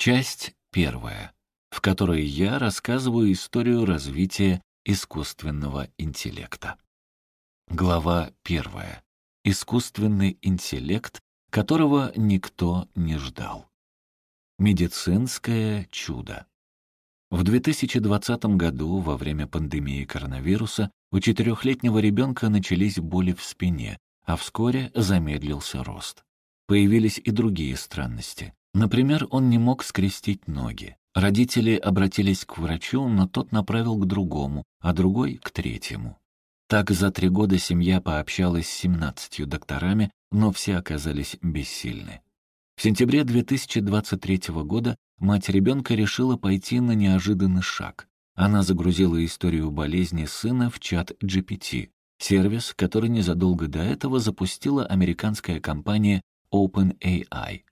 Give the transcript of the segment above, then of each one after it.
Часть первая, в которой я рассказываю историю развития искусственного интеллекта. Глава первая. Искусственный интеллект, которого никто не ждал. Медицинское чудо. В 2020 году, во время пандемии коронавируса, у четырехлетнего ребенка начались боли в спине, а вскоре замедлился рост. Появились и другие странности. Например, он не мог скрестить ноги. Родители обратились к врачу, но тот направил к другому, а другой — к третьему. Так за три года семья пообщалась с 17 докторами, но все оказались бессильны. В сентябре 2023 года мать ребенка решила пойти на неожиданный шаг. Она загрузила историю болезни сына в чат GPT, сервис, который незадолго до этого запустила американская компания OpenAI.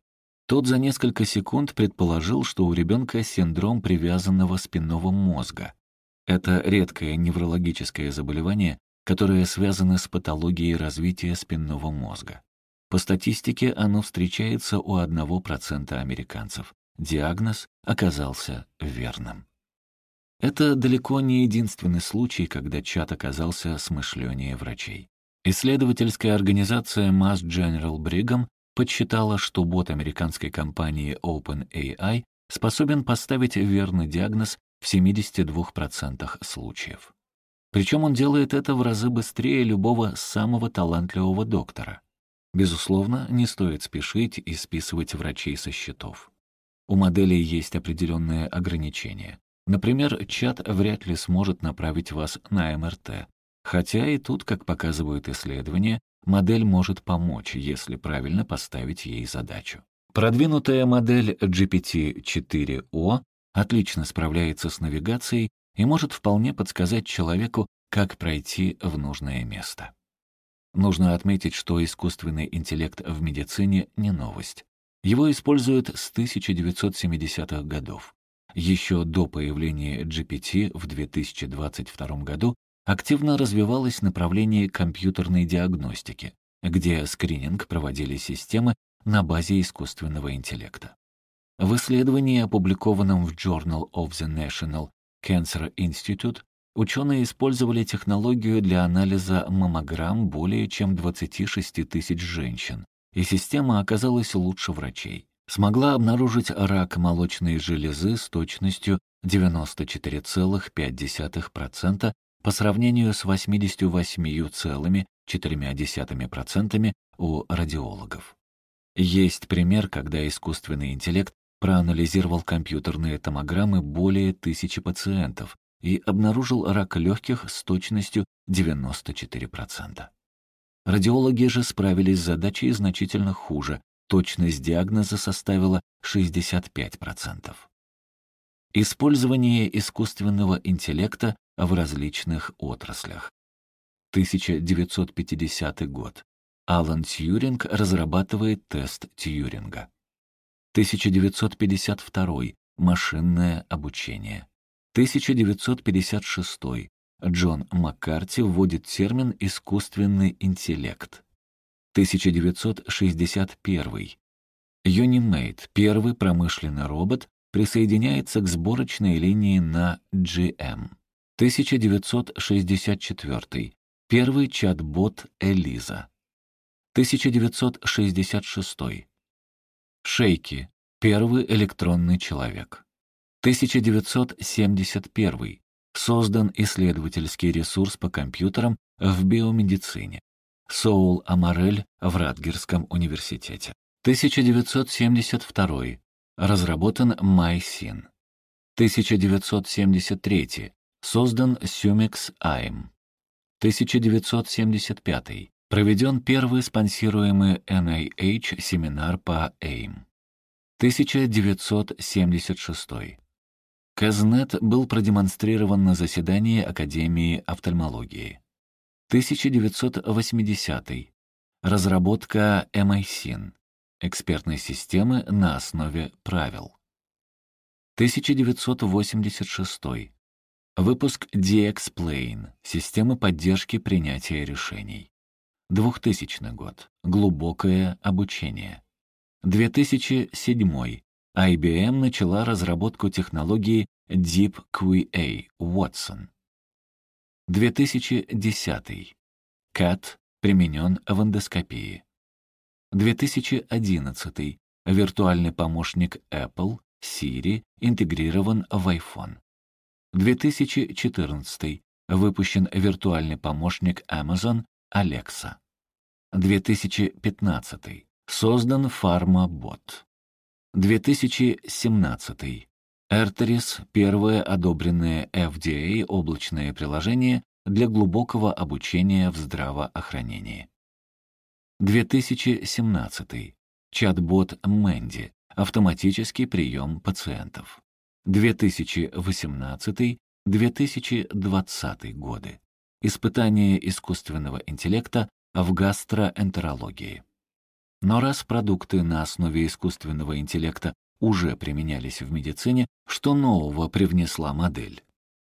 Тот за несколько секунд предположил, что у ребенка синдром привязанного спинного мозга. Это редкое неврологическое заболевание, которое связано с патологией развития спинного мозга. По статистике оно встречается у 1% американцев. Диагноз оказался верным. Это далеко не единственный случай, когда чат оказался смышленнее врачей. Исследовательская организация Mass General Brigham подсчитала, что бот американской компании OpenAI способен поставить верный диагноз в 72% случаев. Причем он делает это в разы быстрее любого самого талантливого доктора. Безусловно, не стоит спешить и списывать врачей со счетов. У моделей есть определенные ограничения. Например, чат вряд ли сможет направить вас на МРТ, хотя и тут, как показывают исследования, модель может помочь, если правильно поставить ей задачу. Продвинутая модель GPT-4o отлично справляется с навигацией и может вполне подсказать человеку, как пройти в нужное место. Нужно отметить, что искусственный интеллект в медицине не новость. Его используют с 1970-х годов. Еще до появления GPT в 2022 году активно развивалось направление компьютерной диагностики, где скрининг проводили системы на базе искусственного интеллекта. В исследовании, опубликованном в Journal of the National Cancer Institute, ученые использовали технологию для анализа маммограмм более чем 26 тысяч женщин, и система оказалась лучше врачей. Смогла обнаружить рак молочной железы с точностью 94,5% по сравнению с 88,4% у радиологов. Есть пример, когда искусственный интеллект проанализировал компьютерные томограммы более тысячи пациентов и обнаружил рак легких с точностью 94%. Радиологи же справились с задачей значительно хуже, точность диагноза составила 65%. Использование искусственного интеллекта в различных отраслях. 1950 год. Алан Тьюринг разрабатывает тест Тьюринга. 1952. Машинное обучение. 1956. Джон Маккарти вводит термин «искусственный интеллект». 1961. Юнимейт, первый промышленный робот, присоединяется к сборочной линии на GM. 1964. Первый чат-бот Элиза. 1966. Шейки. Первый электронный человек. 1971. Создан исследовательский ресурс по компьютерам в биомедицине. Соул Амарель в Радгерском университете. 1972. Разработан MySyn. 1973. Создан Sumex AIM. 1975. Проведен первый спонсируемый NIH семинар по AIM. 1976. Казнет был продемонстрирован на заседании Академии офтальмологии. 1980. Разработка MISIN, экспертной системы на основе правил. 1986. Выпуск D-Explain, системы поддержки принятия решений. 2000 год. Глубокое обучение. 2007. IBM начала разработку технологии Deep QA Watson. 2010. CAT применен в эндоскопии. 2011. Виртуальный помощник Apple Siri интегрирован в iPhone. 2014. Выпущен виртуальный помощник Amazon Alexa. 2015. Создан FarmaBot. 2017. Arteris — первое одобренное FDA облачное приложение для глубокого обучения в здравоохранении. 2017. Чат-бот Мэнди. Автоматический прием пациентов. 2018-2020 годы. Испытание искусственного интеллекта в гастроэнтерологии. Но раз продукты на основе искусственного интеллекта уже применялись в медицине, что нового привнесла модель?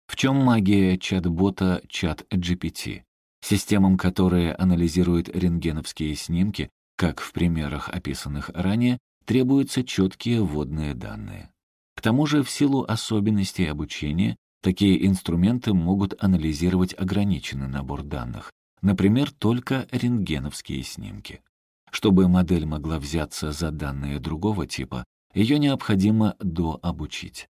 В чем магия чат-бота чат-GPT? Системам, которые анализируют рентгеновские снимки, как в примерах, описанных ранее, требуются четкие вводные данные. К тому же, в силу особенностей обучения, такие инструменты могут анализировать ограниченный набор данных, например, только рентгеновские снимки. Чтобы модель могла взяться за данные другого типа, ее необходимо дообучить.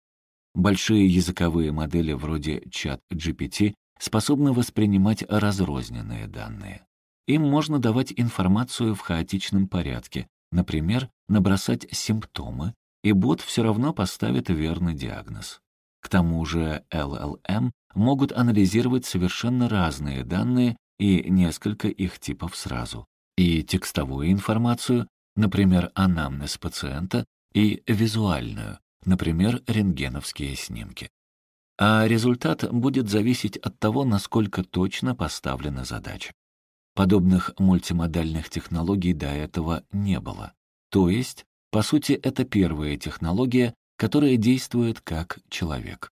Большие языковые модели вроде чат-GPT способны воспринимать разрозненные данные. Им можно давать информацию в хаотичном порядке, например, набросать симптомы, и бот все равно поставит верный диагноз. К тому же LLM могут анализировать совершенно разные данные и несколько их типов сразу, и текстовую информацию, например, анамнез пациента, и визуальную, например, рентгеновские снимки. А результат будет зависеть от того, насколько точно поставлена задача. Подобных мультимодальных технологий до этого не было. То есть, по сути, это первая технология, которая действует как человек.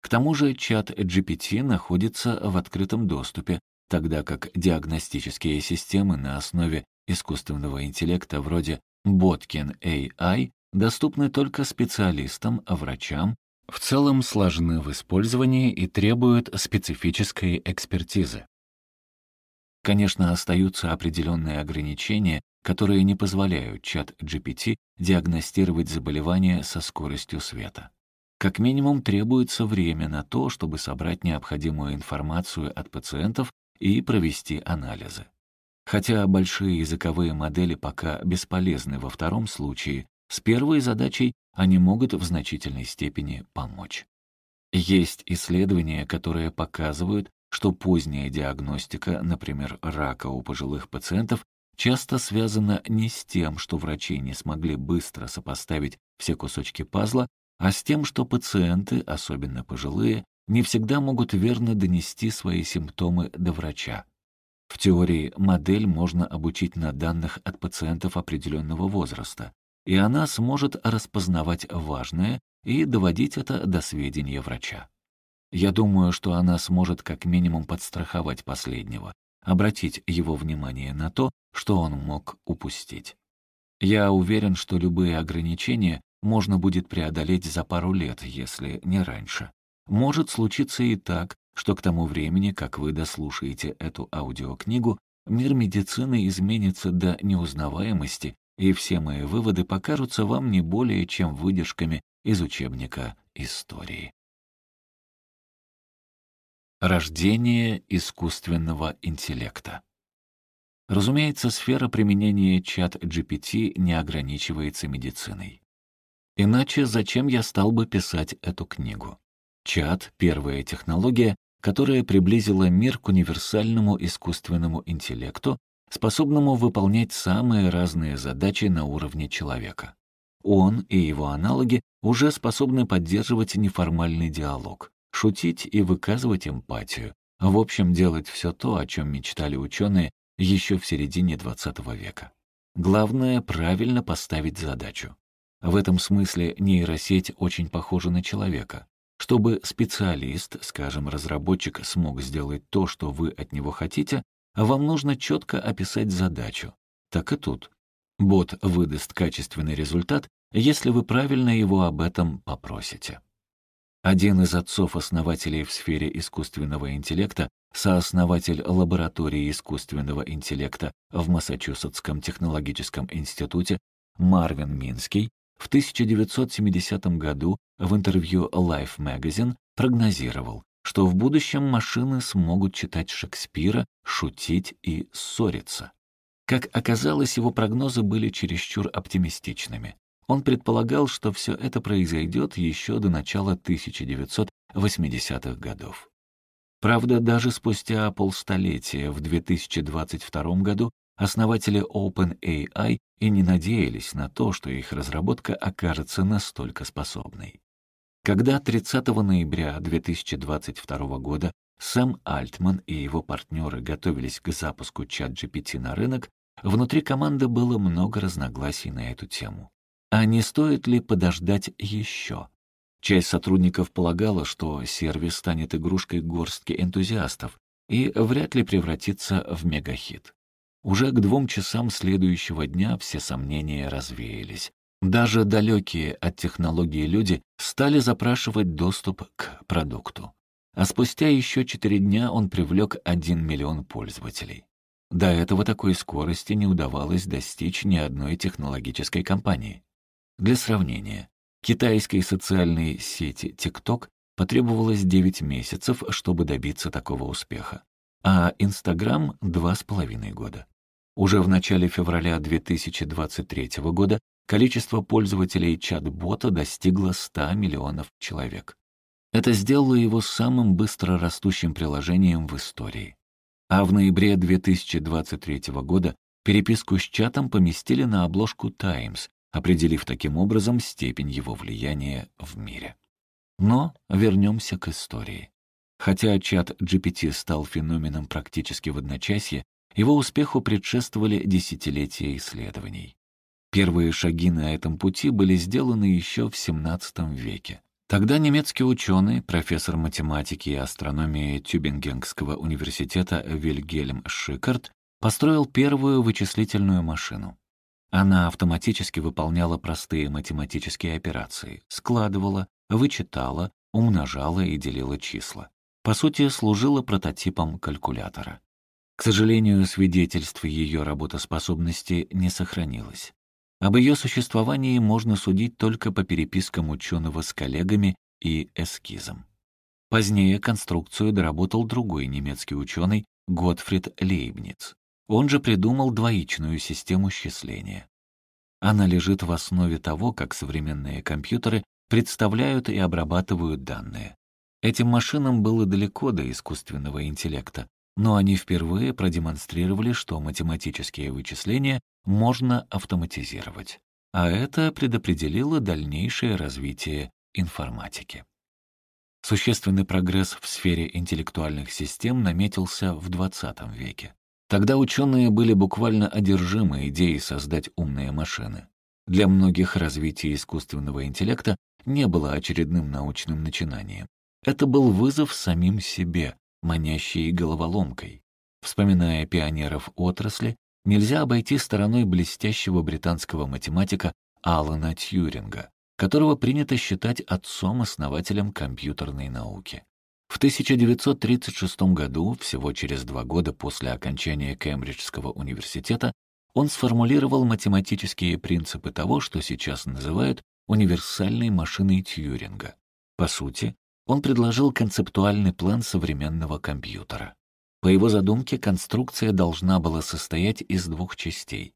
К тому же чат GPT находится в открытом доступе, тогда как диагностические системы на основе искусственного интеллекта вроде Botkin AI доступны только специалистам, врачам, в целом сложны в использовании и требуют специфической экспертизы. Конечно, остаются определенные ограничения, которые не позволяют чат GPT диагностировать заболевания со скоростью света. Как минимум требуется время на то, чтобы собрать необходимую информацию от пациентов и провести анализы. Хотя большие языковые модели пока бесполезны во втором случае, с первой задачей они могут в значительной степени помочь. Есть исследования, которые показывают, что поздняя диагностика, например, рака у пожилых пациентов, часто связана не с тем, что врачи не смогли быстро сопоставить все кусочки пазла, а с тем, что пациенты, особенно пожилые, не всегда могут верно донести свои симптомы до врача. В теории модель можно обучить на данных от пациентов определенного возраста, и она сможет распознавать важное и доводить это до сведения врача. Я думаю, что она сможет как минимум подстраховать последнего, обратить его внимание на то, что он мог упустить. Я уверен, что любые ограничения можно будет преодолеть за пару лет, если не раньше. Может случиться и так, что к тому времени, как вы дослушаете эту аудиокнигу, мир медицины изменится до неузнаваемости и все мои выводы покажутся вам не более чем выдержками из учебника истории. Рождение искусственного интеллекта. Разумеется, сфера применения чат GPT не ограничивается медициной. Иначе зачем я стал бы писать эту книгу? Чат — первая технология, которая приблизила мир к универсальному искусственному интеллекту способному выполнять самые разные задачи на уровне человека. Он и его аналоги уже способны поддерживать неформальный диалог, шутить и выказывать эмпатию, в общем, делать все то, о чем мечтали ученые еще в середине XX века. Главное — правильно поставить задачу. В этом смысле нейросеть очень похожа на человека. Чтобы специалист, скажем, разработчик, смог сделать то, что вы от него хотите, вам нужно четко описать задачу. Так и тут. Бот выдаст качественный результат, если вы правильно его об этом попросите. Один из отцов-основателей в сфере искусственного интеллекта, сооснователь лаборатории искусственного интеллекта в Массачусетском технологическом институте Марвин Минский, в 1970 году в интервью Life Magazine прогнозировал, что в будущем машины смогут читать Шекспира, шутить и ссориться. Как оказалось, его прогнозы были чересчур оптимистичными. Он предполагал, что все это произойдет еще до начала 1980-х годов. Правда, даже спустя полстолетия, в 2022 году, основатели OpenAI и не надеялись на то, что их разработка окажется настолько способной. Когда 30 ноября 2022 года Сэм Альтман и его партнеры готовились к запуску чат-GPT на рынок, внутри команды было много разногласий на эту тему. А не стоит ли подождать еще? Часть сотрудников полагала, что сервис станет игрушкой горстки энтузиастов и вряд ли превратится в мегахит. Уже к двум часам следующего дня все сомнения развеялись. Даже далекие от технологии люди стали запрашивать доступ к продукту. А спустя еще четыре дня он привлек 1 миллион пользователей. До этого такой скорости не удавалось достичь ни одной технологической компании. Для сравнения, китайской социальной сети TikTok потребовалось 9 месяцев, чтобы добиться такого успеха, а Instagram — два с половиной года. Уже в начале февраля 2023 года количество пользователей чат-бота достигло 100 миллионов человек. Это сделало его самым быстро растущим приложением в истории. А в ноябре 2023 года переписку с чатом поместили на обложку Times, определив таким образом степень его влияния в мире. Но вернемся к истории. Хотя чат GPT стал феноменом практически в одночасье, его успеху предшествовали десятилетия исследований. Первые шаги на этом пути были сделаны еще в XVII веке. Тогда немецкий ученый, профессор математики и астрономии Тюбингенского университета Вильгельм Шикард построил первую вычислительную машину. Она автоматически выполняла простые математические операции, складывала, вычитала, умножала и делила числа. По сути, служила прототипом калькулятора. К сожалению, свидетельств ее работоспособности не сохранилось. Об ее существовании можно судить только по перепискам ученого с коллегами и эскизам. Позднее конструкцию доработал другой немецкий ученый Готфрид Лейбниц. Он же придумал двоичную систему счисления. Она лежит в основе того, как современные компьютеры представляют и обрабатывают данные. Этим машинам было далеко до искусственного интеллекта, но они впервые продемонстрировали, что математические вычисления можно автоматизировать. А это предопределило дальнейшее развитие информатики. Существенный прогресс в сфере интеллектуальных систем наметился в XX веке. Тогда ученые были буквально одержимы идеей создать умные машины. Для многих развитие искусственного интеллекта не было очередным научным начинанием. Это был вызов самим себе, манящей головоломкой. Вспоминая пионеров отрасли, нельзя обойти стороной блестящего британского математика Алана Тьюринга, которого принято считать отцом-основателем компьютерной науки. В 1936 году, всего через два года после окончания Кембриджского университета, он сформулировал математические принципы того, что сейчас называют универсальной машиной Тьюринга. По сути, он предложил концептуальный план современного компьютера. По его задумке, конструкция должна была состоять из двух частей.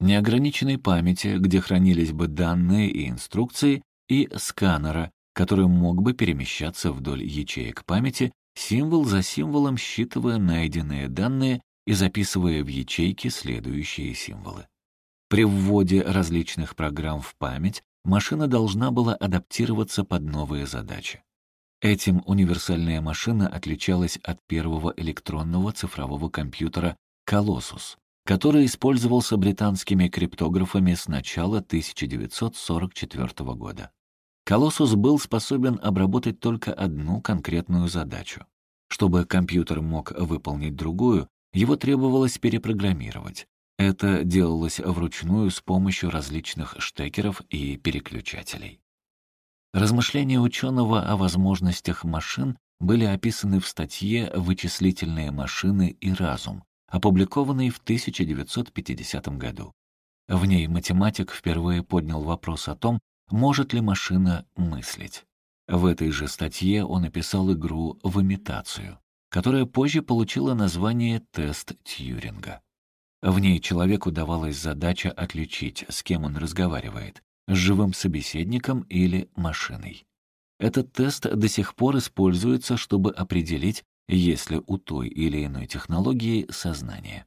Неограниченной памяти, где хранились бы данные и инструкции, и сканера, который мог бы перемещаться вдоль ячеек памяти, символ за символом считывая найденные данные и записывая в ячейки следующие символы. При вводе различных программ в память машина должна была адаптироваться под новые задачи. Этим универсальная машина отличалась от первого электронного цифрового компьютера Colossus, который использовался британскими криптографами с начала 1944 года. Колоссус был способен обработать только одну конкретную задачу. Чтобы компьютер мог выполнить другую, его требовалось перепрограммировать. Это делалось вручную с помощью различных штекеров и переключателей. Размышления ученого о возможностях машин были описаны в статье «Вычислительные машины и разум», опубликованной в 1950 году. В ней математик впервые поднял вопрос о том, может ли машина мыслить. В этой же статье он описал игру в имитацию, которая позже получила название «тест Тьюринга». В ней человеку давалась задача отличить, с кем он разговаривает, с живым собеседником или машиной. Этот тест до сих пор используется, чтобы определить, есть ли у той или иной технологии сознание.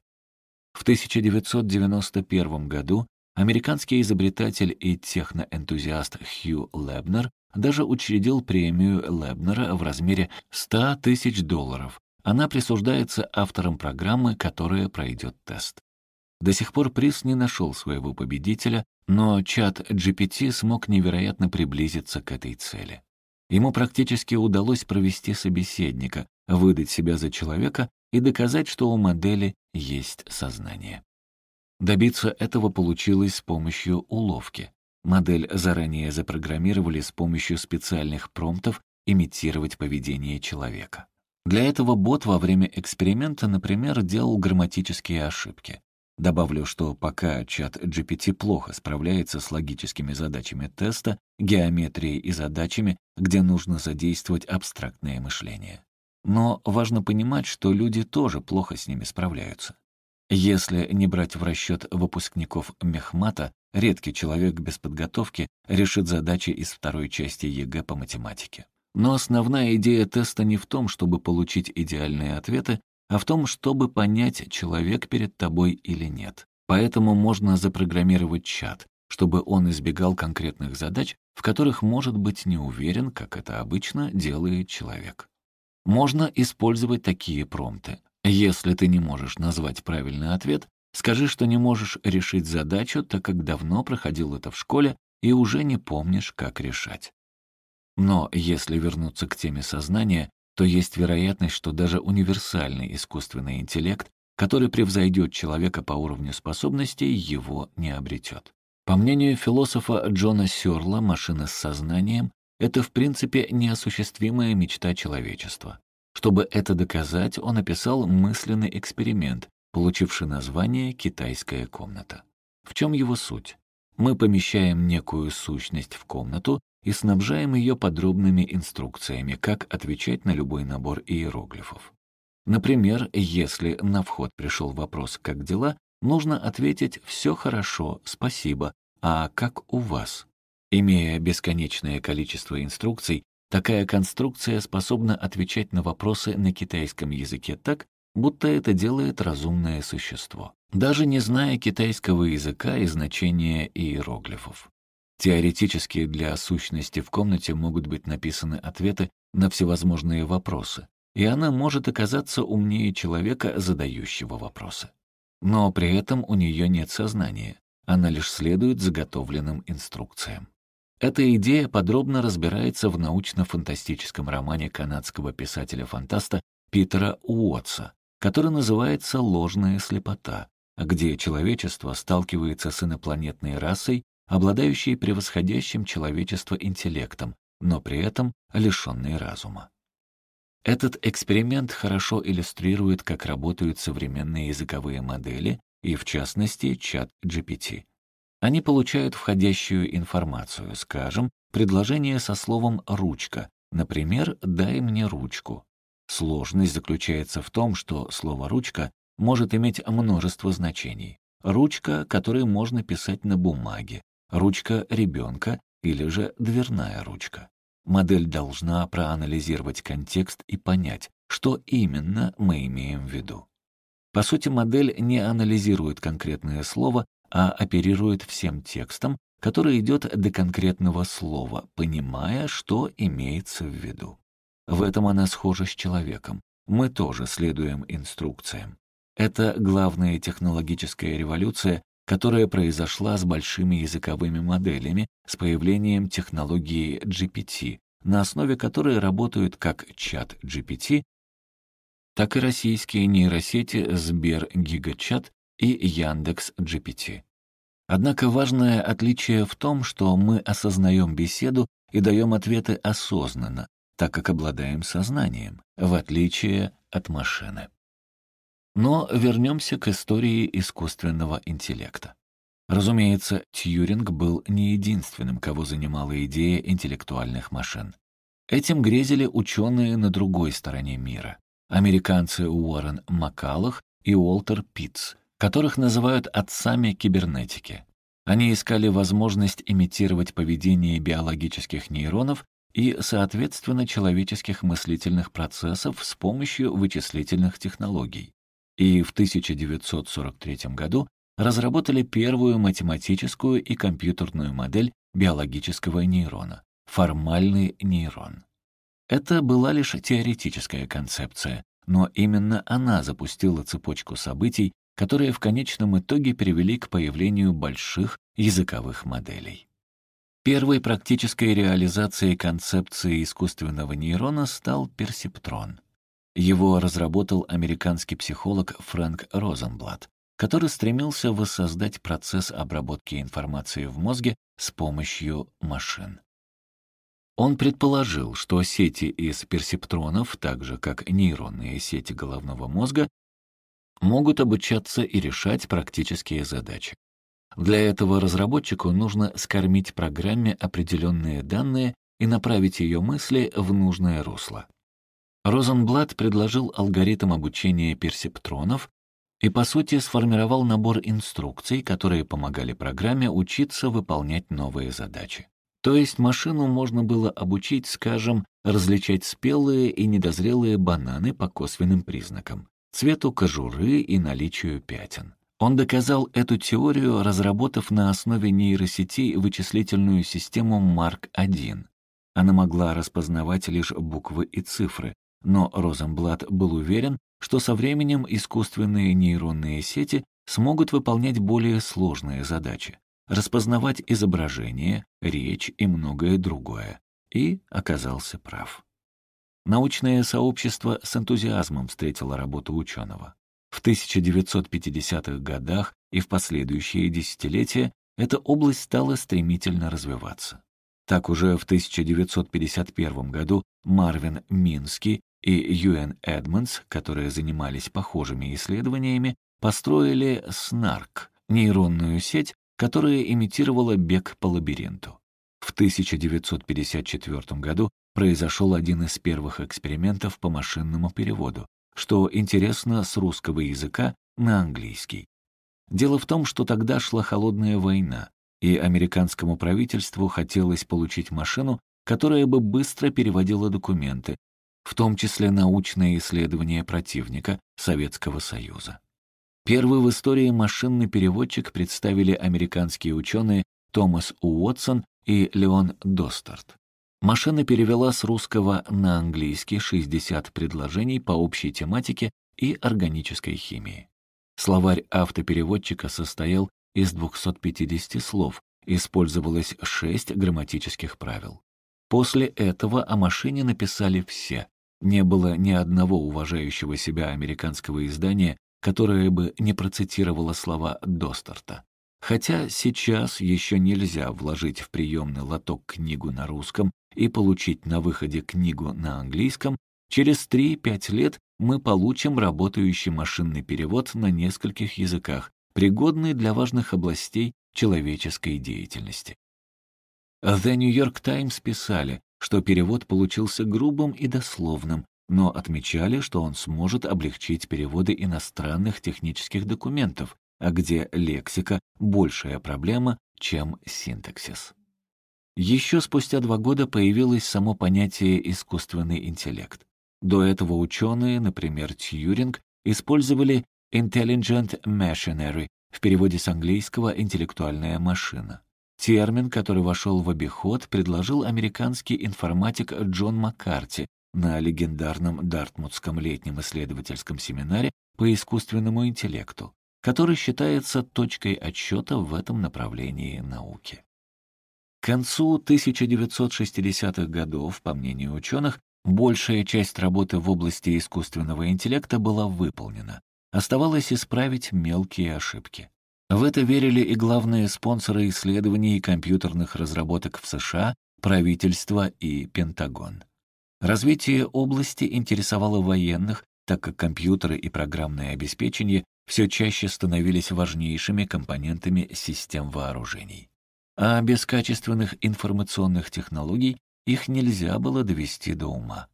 В 1991 году американский изобретатель и техноэнтузиаст Хью Лебнер даже учредил премию Лебнера в размере 100 тысяч долларов. Она присуждается авторам программы, которая пройдет тест. До сих пор приз не нашел своего победителя, но чат GPT смог невероятно приблизиться к этой цели. Ему практически удалось провести собеседника, выдать себя за человека и доказать, что у модели есть сознание. Добиться этого получилось с помощью уловки. Модель заранее запрограммировали с помощью специальных промптов имитировать поведение человека. Для этого бот во время эксперимента, например, делал грамматические ошибки. Добавлю, что пока чат GPT плохо справляется с логическими задачами теста, геометрией и задачами, где нужно задействовать абстрактное мышление. Но важно понимать, что люди тоже плохо с ними справляются. Если не брать в расчет выпускников мехмата, редкий человек без подготовки решит задачи из второй части ЕГЭ по математике. Но основная идея теста не в том, чтобы получить идеальные ответы, а в том, чтобы понять, человек перед тобой или нет. Поэтому можно запрограммировать чат, чтобы он избегал конкретных задач, в которых может быть не уверен, как это обычно делает человек. Можно использовать такие промпты. Если ты не можешь назвать правильный ответ, скажи, что не можешь решить задачу, так как давно проходил это в школе и уже не помнишь, как решать. Но если вернуться к теме сознания, то есть вероятность, что даже универсальный искусственный интеллект, который превзойдет человека по уровню способностей, его не обретет. По мнению философа Джона Сёрла, машина с сознанием это, в принципе, неосуществимая мечта человечества. Чтобы это доказать, он описал мысленный эксперимент, получивший название «Китайская комната». В чем его суть? Мы помещаем некую сущность в комнату и снабжаем ее подробными инструкциями, как отвечать на любой набор иероглифов. Например, если на вход пришел вопрос «как дела?», нужно ответить «все хорошо, спасибо», а «как у вас?». Имея бесконечное количество инструкций, такая конструкция способна отвечать на вопросы на китайском языке так, будто это делает разумное существо, даже не зная китайского языка и значения иероглифов. Теоретически для сущности в комнате могут быть написаны ответы на всевозможные вопросы, и она может оказаться умнее человека, задающего вопросы. Но при этом у нее нет сознания, она лишь следует заготовленным инструкциям. Эта идея подробно разбирается в научно-фантастическом романе канадского писателя-фантаста Питера Уотса, который называется «Ложная слепота», где человечество сталкивается с инопланетной расой, обладающей превосходящим человечество интеллектом, но при этом лишенной разума. Этот эксперимент хорошо иллюстрирует, как работают современные языковые модели и, в частности, чат GPT. Они получают входящую информацию, скажем, предложение со словом «ручка», например, «дай мне ручку». Сложность заключается в том, что слово «ручка» может иметь множество значений. Ручка, которой можно писать на бумаге, ручка ребенка или же дверная ручка. Модель должна проанализировать контекст и понять, что именно мы имеем в виду. По сути, модель не анализирует конкретное слово, а оперирует всем текстом, который идет до конкретного слова, понимая, что имеется в виду. В этом она схожа с человеком. Мы тоже следуем инструкциям. Это главная технологическая революция, которая произошла с большими языковыми моделями, с появлением технологии GPT, на основе которой работают как чат GPT, так и российские нейросети Сбер Гигачат и Яндекс GPT. Однако важное отличие в том, что мы осознаем беседу и даем ответы осознанно, так как обладаем сознанием, в отличие от машины. Но вернемся к истории искусственного интеллекта. Разумеется, Тьюринг был не единственным, кого занимала идея интеллектуальных машин. Этим грезили ученые на другой стороне мира. Американцы Уоррен Маккалах и Уолтер Питц, которых называют отцами кибернетики. Они искали возможность имитировать поведение биологических нейронов и, соответственно, человеческих мыслительных процессов с помощью вычислительных технологий. И в 1943 году разработали первую математическую и компьютерную модель биологического нейрона — формальный нейрон. Это была лишь теоретическая концепция, но именно она запустила цепочку событий, которые в конечном итоге привели к появлению больших языковых моделей. Первой практической реализацией концепции искусственного нейрона стал персептрон. Его разработал американский психолог Фрэнк Розенблат, который стремился воссоздать процесс обработки информации в мозге с помощью машин. Он предположил, что сети из персептронов, так же как нейронные сети головного мозга, могут обучаться и решать практические задачи. Для этого разработчику нужно скормить программе определенные данные и направить ее мысли в нужное русло. Розенблат предложил алгоритм обучения персептронов и, по сути, сформировал набор инструкций, которые помогали программе учиться выполнять новые задачи. То есть машину можно было обучить, скажем, различать спелые и недозрелые бананы по косвенным признакам, цвету кожуры и наличию пятен. Он доказал эту теорию, разработав на основе нейросети вычислительную систему Марк-1. Она могла распознавать лишь буквы и цифры, но Розенблат был уверен, что со временем искусственные нейронные сети смогут выполнять более сложные задачи, распознавать изображение, речь и многое другое. И оказался прав. Научное сообщество с энтузиазмом встретило работу ученого. В 1950-х годах и в последующие десятилетия эта область стала стремительно развиваться. Так уже в 1951 году Марвин Мински и Юэн Эдмонс, которые занимались похожими исследованиями, построили СНАРК — нейронную сеть, которая имитировала бег по лабиринту. В 1954 году произошел один из первых экспериментов по машинному переводу, что интересно с русского языка на английский. Дело в том, что тогда шла холодная война, и американскому правительству хотелось получить машину, которая бы быстро переводила документы, в том числе научные исследования противника Советского Союза. Первый в истории машинный переводчик представили американские ученые Томас Уотсон и Леон Достарт. Машина перевела с русского на английский 60 предложений по общей тематике и органической химии. Словарь автопереводчика состоял из 250 слов, использовалось 6 грамматических правил. После этого о машине написали все. Не было ни одного уважающего себя американского издания, которое бы не процитировало слова Достарта. Хотя сейчас еще нельзя вложить в приемный лоток книгу на русском и получить на выходе книгу на английском, через 3-5 лет мы получим работающий машинный перевод на нескольких языках, пригодный для важных областей человеческой деятельности. The New York Times писали, что перевод получился грубым и дословным, но отмечали, что он сможет облегчить переводы иностранных технических документов, где лексика — большая проблема, чем синтаксис. Еще спустя два года появилось само понятие «искусственный интеллект». До этого ученые, например, Тьюринг, использовали «intelligent machinery» в переводе с английского «интеллектуальная машина». Термин, который вошел в обиход, предложил американский информатик Джон Маккарти на легендарном Дартмутском летнем исследовательском семинаре по искусственному интеллекту, который считается точкой отсчета в этом направлении науки. К концу 1960-х годов, по мнению ученых, большая часть работы в области искусственного интеллекта была выполнена. Оставалось исправить мелкие ошибки. В это верили и главные спонсоры исследований компьютерных разработок в США, правительство и Пентагон. Развитие области интересовало военных, так как компьютеры и программное обеспечение все чаще становились важнейшими компонентами систем вооружений. А без качественных информационных технологий их нельзя было довести до ума.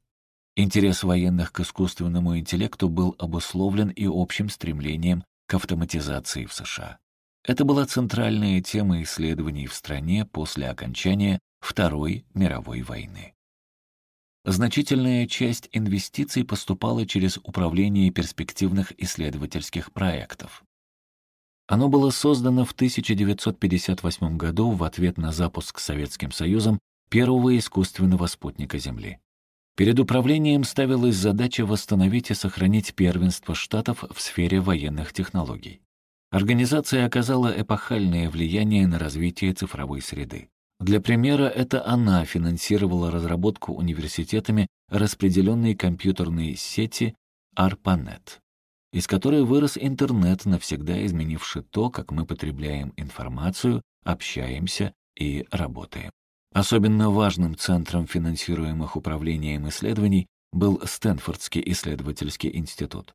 Интерес военных к искусственному интеллекту был обусловлен и общим стремлением к автоматизации в США. Это была центральная тема исследований в стране после окончания Второй мировой войны. Значительная часть инвестиций поступала через Управление перспективных исследовательских проектов. Оно было создано в 1958 году в ответ на запуск Советским Союзом первого искусственного спутника Земли. Перед управлением ставилась задача восстановить и сохранить первенство штатов в сфере военных технологий. Организация оказала эпохальное влияние на развитие цифровой среды. Для примера, это она финансировала разработку университетами распределенной компьютерной сети ARPANET, из которой вырос интернет, навсегда изменивший то, как мы потребляем информацию, общаемся и работаем. Особенно важным центром финансируемых управлением исследований был Стэнфордский исследовательский институт.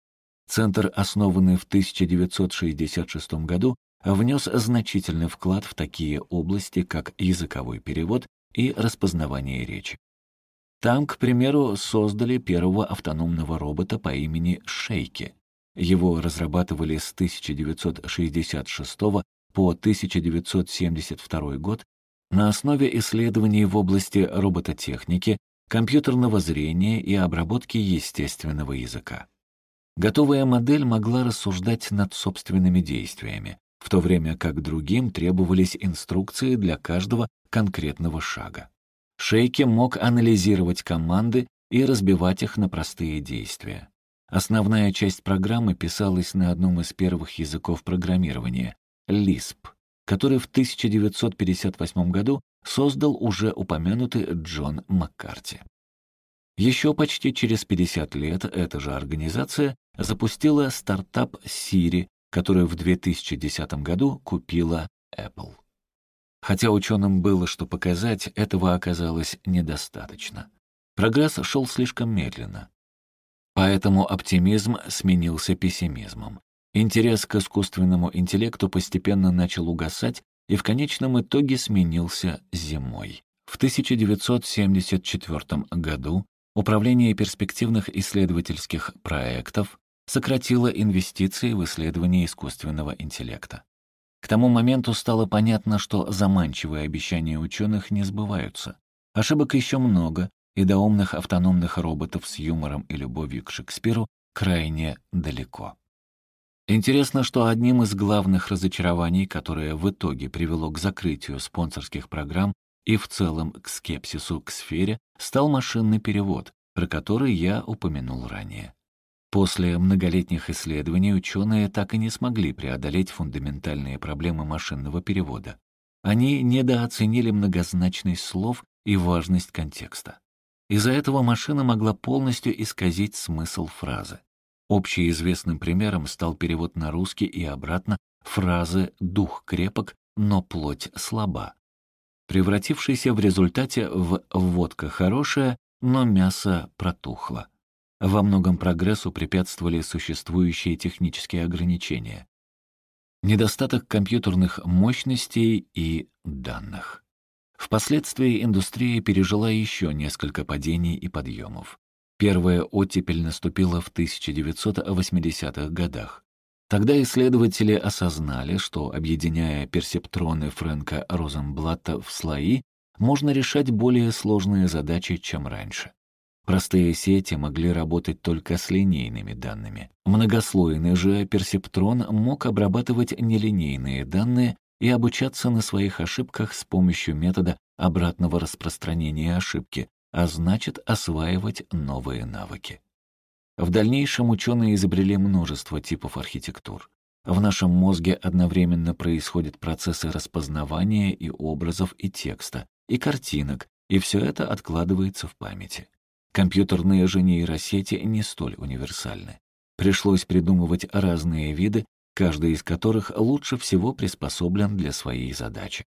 Центр, основанный в 1966 году, внес значительный вклад в такие области, как языковой перевод и распознавание речи. Там, к примеру, создали первого автономного робота по имени Шейки. Его разрабатывали с 1966 по 1972 год на основе исследований в области робототехники, компьютерного зрения и обработки естественного языка. Готовая модель могла рассуждать над собственными действиями, в то время как другим требовались инструкции для каждого конкретного шага. Шейки мог анализировать команды и разбивать их на простые действия. Основная часть программы писалась на одном из первых языков программирования — Lisp, который в 1958 году создал уже упомянутый Джон Маккарти. Еще почти через 50 лет эта же организация запустила стартап Siri которую в 2010 году купила Apple. Хотя ученым было что показать, этого оказалось недостаточно. Прогресс шел слишком медленно. Поэтому оптимизм сменился пессимизмом. Интерес к искусственному интеллекту постепенно начал угасать и в конечном итоге сменился зимой. В 1974 году Управление перспективных исследовательских проектов сократила инвестиции в исследование искусственного интеллекта. К тому моменту стало понятно, что заманчивые обещания ученых не сбываются. Ошибок еще много, и до умных автономных роботов с юмором и любовью к Шекспиру крайне далеко. Интересно, что одним из главных разочарований, которое в итоге привело к закрытию спонсорских программ и в целом к скепсису к сфере, стал машинный перевод, про который я упомянул ранее. После многолетних исследований ученые так и не смогли преодолеть фундаментальные проблемы машинного перевода. Они недооценили многозначность слов и важность контекста. Из-за этого машина могла полностью исказить смысл фразы. Общеизвестным примером стал перевод на русский и обратно фразы «дух крепок, но плоть слаба», превратившийся в результате в «водка хорошая, но мясо протухло». Во многом прогрессу препятствовали существующие технические ограничения. Недостаток компьютерных мощностей и данных. Впоследствии индустрия пережила еще несколько падений и подъемов. Первая оттепель наступила в 1980-х годах. Тогда исследователи осознали, что, объединяя персептроны Фрэнка Розенблатта в слои, можно решать более сложные задачи, чем раньше. Простые сети могли работать только с линейными данными. Многослойный же персептрон мог обрабатывать нелинейные данные и обучаться на своих ошибках с помощью метода обратного распространения ошибки, а значит осваивать новые навыки. В дальнейшем ученые изобрели множество типов архитектур. В нашем мозге одновременно происходят процессы распознавания и образов, и текста, и картинок, и все это откладывается в памяти. Компьютерные же нейросети не столь универсальны. Пришлось придумывать разные виды, каждый из которых лучше всего приспособлен для своей задачи.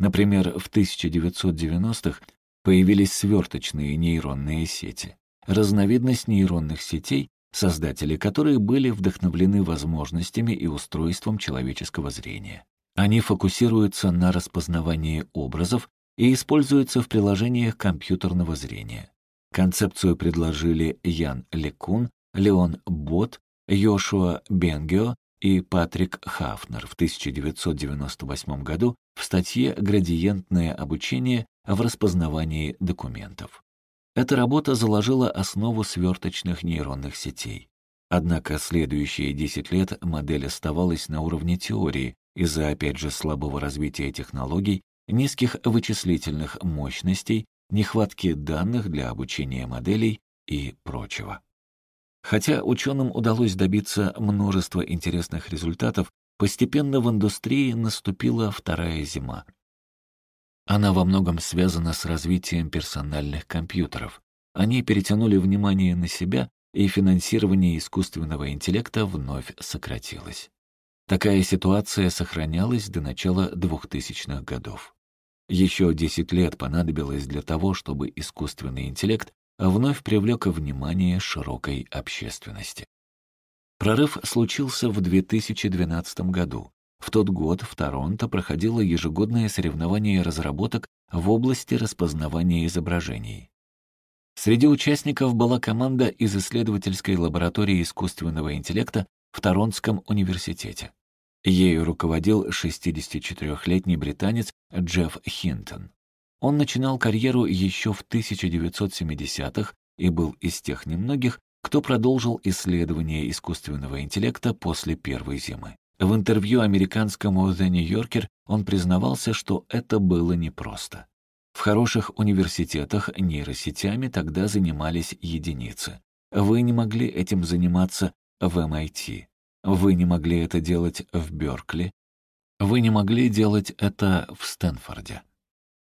Например, в 1990-х появились сверточные нейронные сети, разновидность нейронных сетей, создатели которых были вдохновлены возможностями и устройством человеческого зрения. Они фокусируются на распознавании образов и используются в приложениях компьютерного зрения. Концепцию предложили Ян Лекун, Леон Бот, Йошуа Бенгио и Патрик Хафнер в 1998 году в статье «Градиентное обучение в распознавании документов». Эта работа заложила основу сверточных нейронных сетей. Однако следующие 10 лет модель оставалась на уровне теории из-за, опять же, слабого развития технологий, низких вычислительных мощностей, нехватки данных для обучения моделей и прочего. Хотя ученым удалось добиться множества интересных результатов, постепенно в индустрии наступила вторая зима. Она во многом связана с развитием персональных компьютеров. Они перетянули внимание на себя, и финансирование искусственного интеллекта вновь сократилось. Такая ситуация сохранялась до начала 2000-х годов. Еще 10 лет понадобилось для того, чтобы искусственный интеллект вновь привлек внимание широкой общественности. Прорыв случился в 2012 году. В тот год в Торонто проходило ежегодное соревнование разработок в области распознавания изображений. Среди участников была команда из исследовательской лаборатории искусственного интеллекта в Торонтском университете. Ею руководил 64-летний британец Джефф Хинтон. Он начинал карьеру еще в 1970-х и был из тех немногих, кто продолжил исследование искусственного интеллекта после первой зимы. В интервью американскому The New Yorker он признавался, что это было непросто. В хороших университетах нейросетями тогда занимались единицы. Вы не могли этим заниматься в MIT. Вы не могли это делать в Беркли. Вы не могли делать это в Стэнфорде.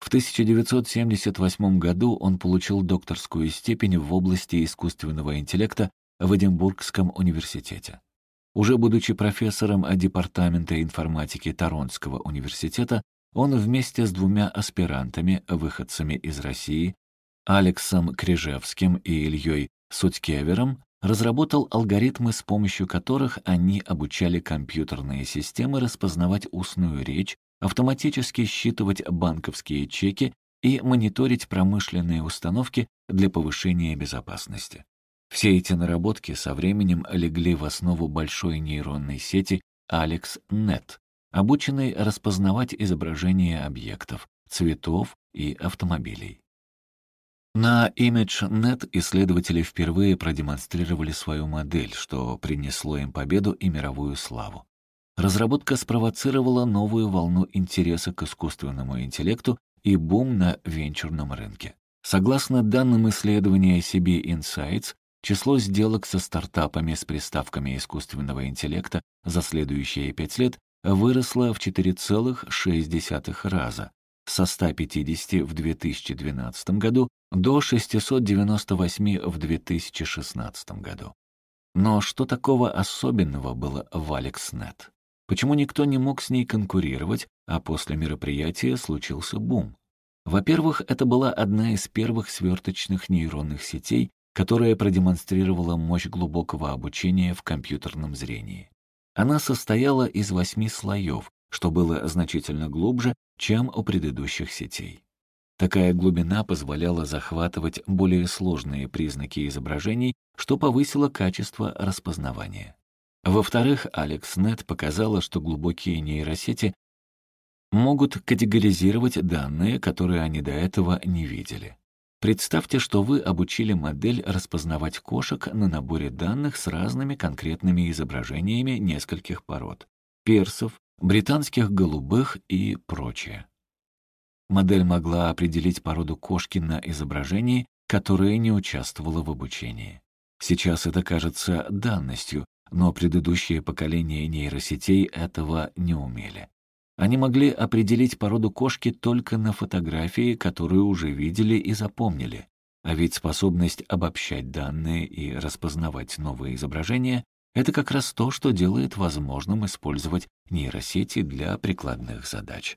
В 1978 году он получил докторскую степень в области искусственного интеллекта в Эдинбургском университете. Уже будучи профессором Департамента информатики Торонтского университета, он вместе с двумя аспирантами, выходцами из России, Алексом Крижевским и Ильей Судькевером, разработал алгоритмы, с помощью которых они обучали компьютерные системы распознавать устную речь автоматически считывать банковские чеки и мониторить промышленные установки для повышения безопасности. Все эти наработки со временем легли в основу большой нейронной сети AlexNet, обученной распознавать изображения объектов, цветов и автомобилей. На ImageNet исследователи впервые продемонстрировали свою модель, что принесло им победу и мировую славу. Разработка спровоцировала новую волну интереса к искусственному интеллекту и бум на венчурном рынке. Согласно данным исследования CB Insights, число сделок со стартапами с приставками искусственного интеллекта за следующие пять лет выросло в 4,6 раза, со 150 в 2012 году до 698 в 2016 году. Но что такого особенного было в AlexNet? Почему никто не мог с ней конкурировать, а после мероприятия случился бум? Во-первых, это была одна из первых сверточных нейронных сетей, которая продемонстрировала мощь глубокого обучения в компьютерном зрении. Она состояла из восьми слоев, что было значительно глубже, чем у предыдущих сетей. Такая глубина позволяла захватывать более сложные признаки изображений, что повысило качество распознавания. Во-вторых, AlexNet показала, что глубокие нейросети могут категоризировать данные, которые они до этого не видели. Представьте, что вы обучили модель распознавать кошек на наборе данных с разными конкретными изображениями нескольких пород — персов, британских голубых и прочее. Модель могла определить породу кошки на изображении, которое не участвовало в обучении. Сейчас это кажется данностью, но предыдущие поколения нейросетей этого не умели. Они могли определить породу кошки только на фотографии, которую уже видели и запомнили. А ведь способность обобщать данные и распознавать новые изображения — это как раз то, что делает возможным использовать нейросети для прикладных задач.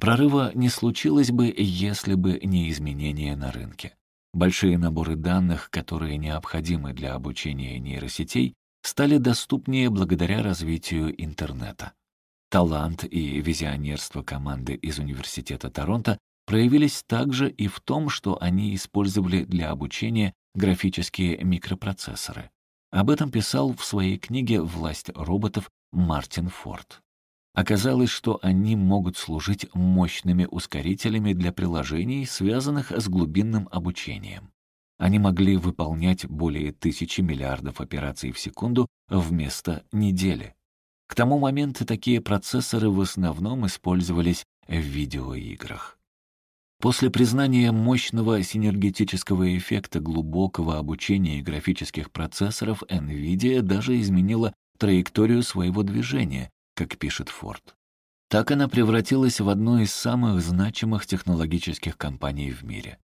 Прорыва не случилось бы, если бы не изменения на рынке. Большие наборы данных, которые необходимы для обучения нейросетей, стали доступнее благодаря развитию интернета. Талант и визионерство команды из Университета Торонто проявились также и в том, что они использовали для обучения графические микропроцессоры. Об этом писал в своей книге «Власть роботов» Мартин Форд. Оказалось, что они могут служить мощными ускорителями для приложений, связанных с глубинным обучением. Они могли выполнять более тысячи миллиардов операций в секунду вместо недели. К тому моменту такие процессоры в основном использовались в видеоиграх. После признания мощного синергетического эффекта глубокого обучения графических процессоров NVIDIA даже изменила траекторию своего движения, как пишет Форд. Так она превратилась в одну из самых значимых технологических компаний в мире.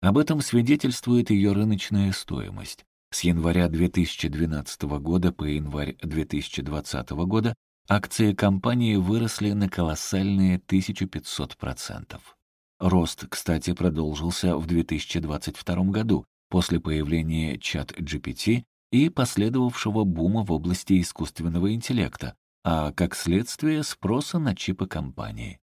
Об этом свидетельствует ее рыночная стоимость. С января 2012 года по январь 2020 года акции компании выросли на колоссальные 1500%. Рост, кстати, продолжился в 2022 году после появления чат GPT и последовавшего бума в области искусственного интеллекта, а как следствие спроса на чипы компании.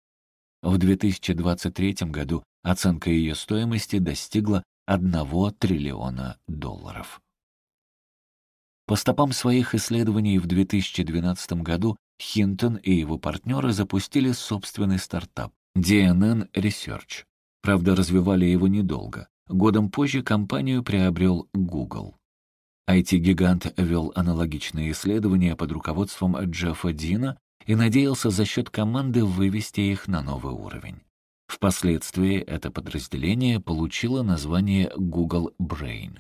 В 2023 году оценка ее стоимости достигла 1 триллиона долларов. По стопам своих исследований в 2012 году Хинтон и его партнеры запустили собственный стартап DNN Research. Правда, развивали его недолго. Годом позже компанию приобрел Google. IT-гигант вел аналогичные исследования под руководством Джеффа Дина и надеялся за счет команды вывести их на новый уровень. Впоследствии это подразделение получило название Google Brain.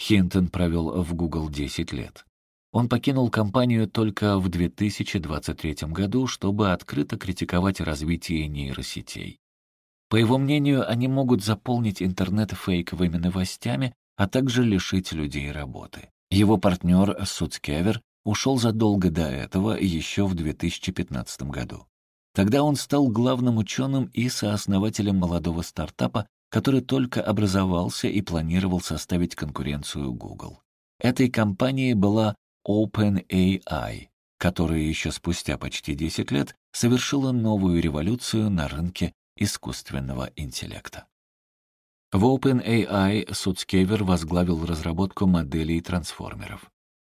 Хинтон провел в Google 10 лет. Он покинул компанию только в 2023 году, чтобы открыто критиковать развитие нейросетей. По его мнению, они могут заполнить интернет фейковыми новостями, а также лишить людей работы. Его партнер Суцкевер ушел задолго до этого, еще в 2015 году. Тогда он стал главным ученым и сооснователем молодого стартапа, который только образовался и планировал составить конкуренцию Google. Этой компанией была OpenAI, которая еще спустя почти 10 лет совершила новую революцию на рынке искусственного интеллекта. В OpenAI Суцкевер возглавил разработку моделей трансформеров.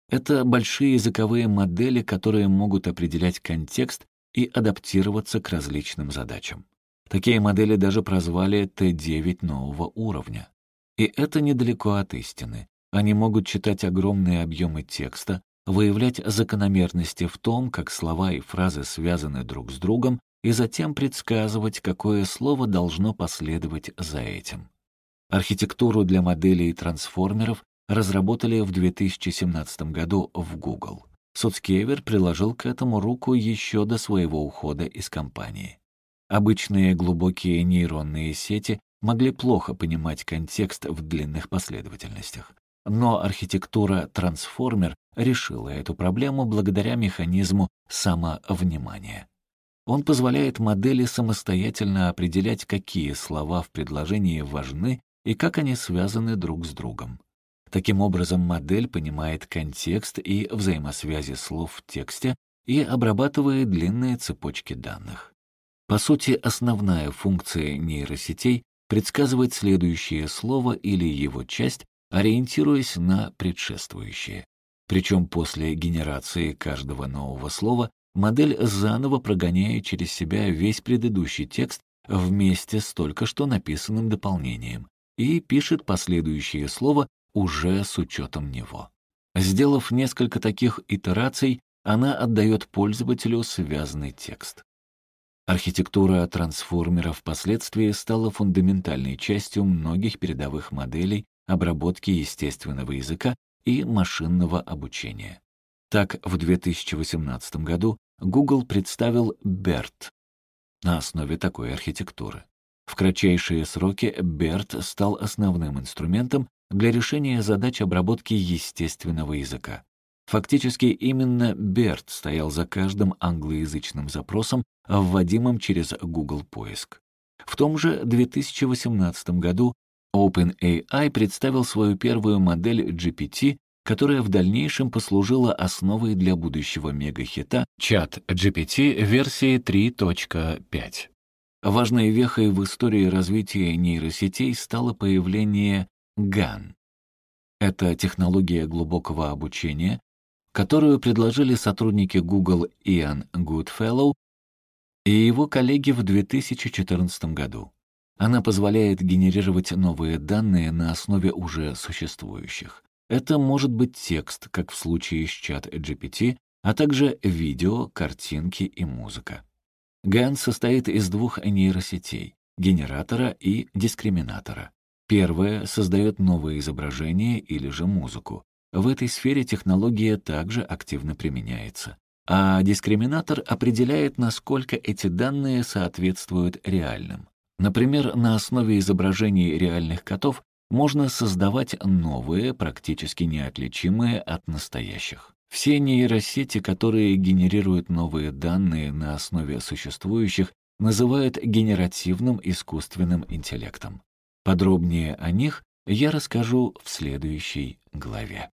Это большие языковые модели, которые могут определять контекст и адаптироваться к различным задачам. Такие модели даже прозвали Т9 нового уровня. И это недалеко от истины. Они могут читать огромные объемы текста, выявлять закономерности в том, как слова и фразы связаны друг с другом, и затем предсказывать, какое слово должно последовать за этим. Архитектуру для моделей трансформеров разработали в 2017 году в Google. Соцкевер приложил к этому руку еще до своего ухода из компании. Обычные глубокие нейронные сети могли плохо понимать контекст в длинных последовательностях. Но архитектура трансформер решила эту проблему благодаря механизму самовнимания. Он позволяет модели самостоятельно определять, какие слова в предложении важны и как они связаны друг с другом. Таким образом, модель понимает контекст и взаимосвязи слов в тексте и обрабатывает длинные цепочки данных. По сути, основная функция нейросетей — предсказывать следующее слово или его часть, ориентируясь на предшествующее. Причем после генерации каждого нового слова модель заново прогоняет через себя весь предыдущий текст вместе с только что написанным дополнением и пишет последующее слово уже с учетом него. Сделав несколько таких итераций, она отдает пользователю связанный текст. Архитектура трансформера впоследствии стала фундаментальной частью многих передовых моделей обработки естественного языка и машинного обучения. Так, в 2018 году Google представил BERT на основе такой архитектуры. В кратчайшие сроки BERT стал основным инструментом для решения задач обработки естественного языка. Фактически именно BERT стоял за каждым англоязычным запросом, вводимым через Google поиск. В том же 2018 году OpenAI представил свою первую модель GPT, которая в дальнейшем послужила основой для будущего мегахита чат GPT версии 3.5. Важной вехой в истории развития нейросетей стало появление GAN. Это технология глубокого обучения, которую предложили сотрудники Google Иан Goodfellow и его коллеги в 2014 году. Она позволяет генерировать новые данные на основе уже существующих. Это может быть текст, как в случае с чат GPT, а также видео, картинки и музыка. GAN состоит из двух нейросетей — генератора и дискриминатора. Первое создает новые изображения или же музыку. В этой сфере технология также активно применяется. А дискриминатор определяет, насколько эти данные соответствуют реальным. Например, на основе изображений реальных котов можно создавать новые, практически неотличимые от настоящих. Все нейросети, которые генерируют новые данные на основе существующих, называют генеративным искусственным интеллектом. Подробнее о них я расскажу в следующей главе.